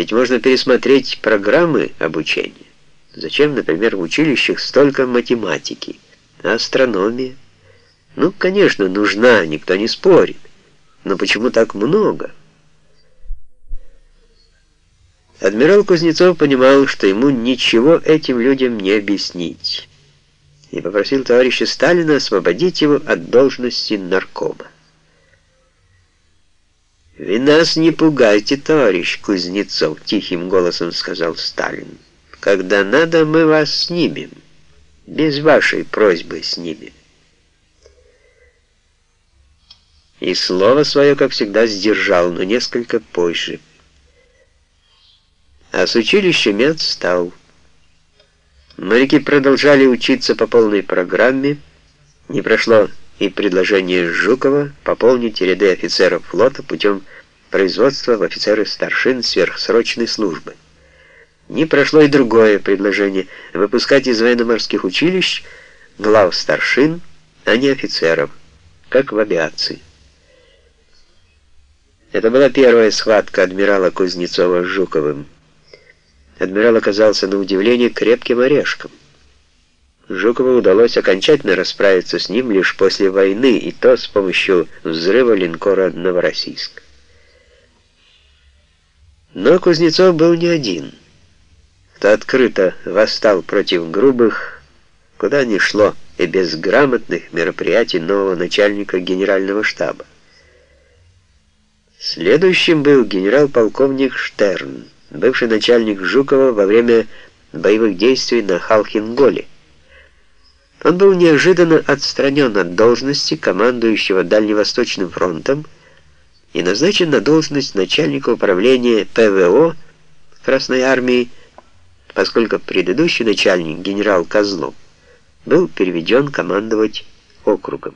Ведь можно пересмотреть программы обучения. Зачем, например, в училищах столько математики, астрономии? Ну, конечно, нужна, никто не спорит. Но почему так много? Адмирал Кузнецов понимал, что ему ничего этим людям не объяснить, и попросил товарища Сталина освободить его от должности наркома. «Вы нас не пугайте, товарищ Кузнецов», — тихим голосом сказал Сталин. «Когда надо, мы вас снимем. Без вашей просьбы снимем». И слово свое, как всегда, сдержал, но несколько позже — а с училищами отстал. Моряки продолжали учиться по полной программе. Не прошло и предложение Жукова пополнить ряды офицеров флота путем производства в офицеры старшин сверхсрочной службы. Не прошло и другое предложение — выпускать из военно-морских училищ глав старшин, а не офицеров, как в авиации. Это была первая схватка адмирала Кузнецова с Жуковым адмирал оказался на удивление крепким орешком. Жукову удалось окончательно расправиться с ним лишь после войны, и то с помощью взрыва линкора «Новороссийск». Но Кузнецов был не один, кто открыто восстал против грубых, куда ни шло, и безграмотных мероприятий нового начальника генерального штаба. Следующим был генерал-полковник Штерн бывший начальник Жукова во время боевых действий на Халхинголе. Он был неожиданно отстранен от должности командующего Дальневосточным фронтом и назначен на должность начальника управления ПВО Красной Армии, поскольку предыдущий начальник, генерал Козлов, был переведен командовать округом.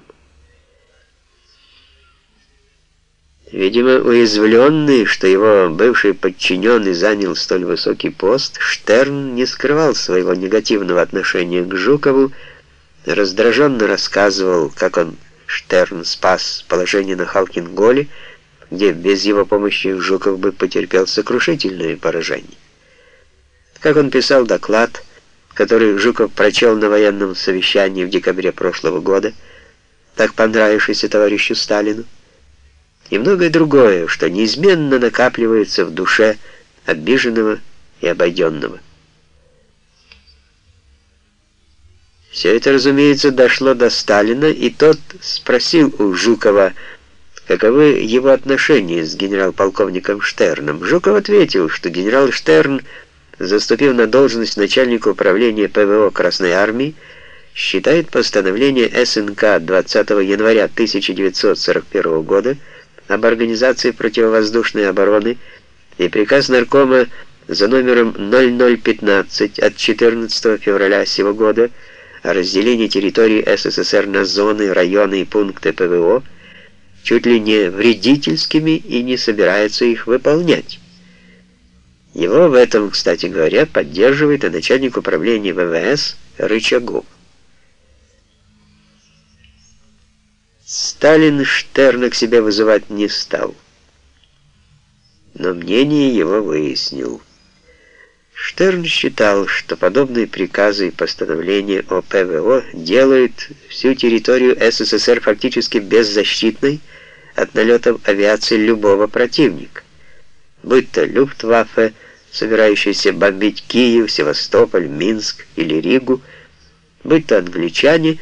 Видимо, уязвленный, что его бывший подчиненный занял столь высокий пост, Штерн не скрывал своего негативного отношения к Жукову, раздраженно рассказывал, как он, Штерн, спас положение на Халкинголе, где без его помощи Жуков бы потерпел сокрушительное поражение. Как он писал доклад, который Жуков прочел на военном совещании в декабре прошлого года, так понравившийся товарищу Сталину, и многое другое, что неизменно накапливается в душе обиженного и обойденного. Все это, разумеется, дошло до Сталина, и тот спросил у Жукова, каковы его отношения с генерал-полковником Штерном. Жуков ответил, что генерал Штерн, заступив на должность начальника управления ПВО Красной Армии, считает постановление СНК 20 января 1941 года об организации противовоздушной обороны и приказ наркома за номером 0015 от 14 февраля сего года о разделении территории СССР на зоны, районы и пункты ПВО чуть ли не вредительскими и не собирается их выполнять. Его в этом, кстати говоря, поддерживает и начальник управления ВВС Рычагов. Сталин Штерна к себе вызывать не стал, но мнение его выяснил. Штерн считал, что подобные приказы и постановления о ПВО делают всю территорию СССР фактически беззащитной от налетов авиации любого противника, будь то Люфтваффе, собирающийся бомбить Киев, Севастополь, Минск или Ригу, будь то англичане,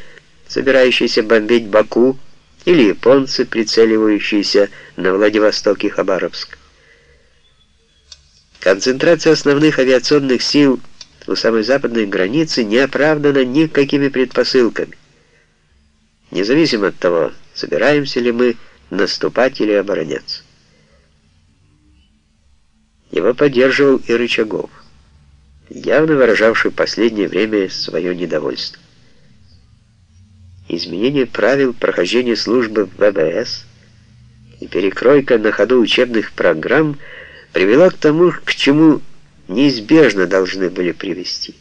собирающиеся бомбить Баку, или японцы, прицеливающиеся на Владивосток и Хабаровск. Концентрация основных авиационных сил у самой западной границы не оправдана никакими предпосылками. Независимо от того, собираемся ли мы наступать или обороняться. Его поддерживал и Рычагов, явно выражавший в последнее время свое недовольство изменение правил прохождения службы в ВВС и перекройка на ходу учебных программ привела к тому, к чему неизбежно должны были привести.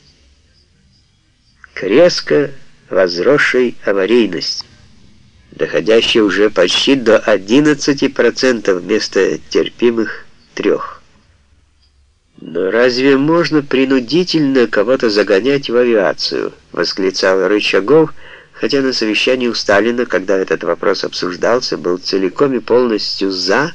К резко возросшей аварийности, доходящей уже почти до 11% вместо терпимых трех. «Но разве можно принудительно кого-то загонять в авиацию?» — восклицал Рычагов, хотя на совещании у Сталина, когда этот вопрос обсуждался, был целиком и полностью «за»,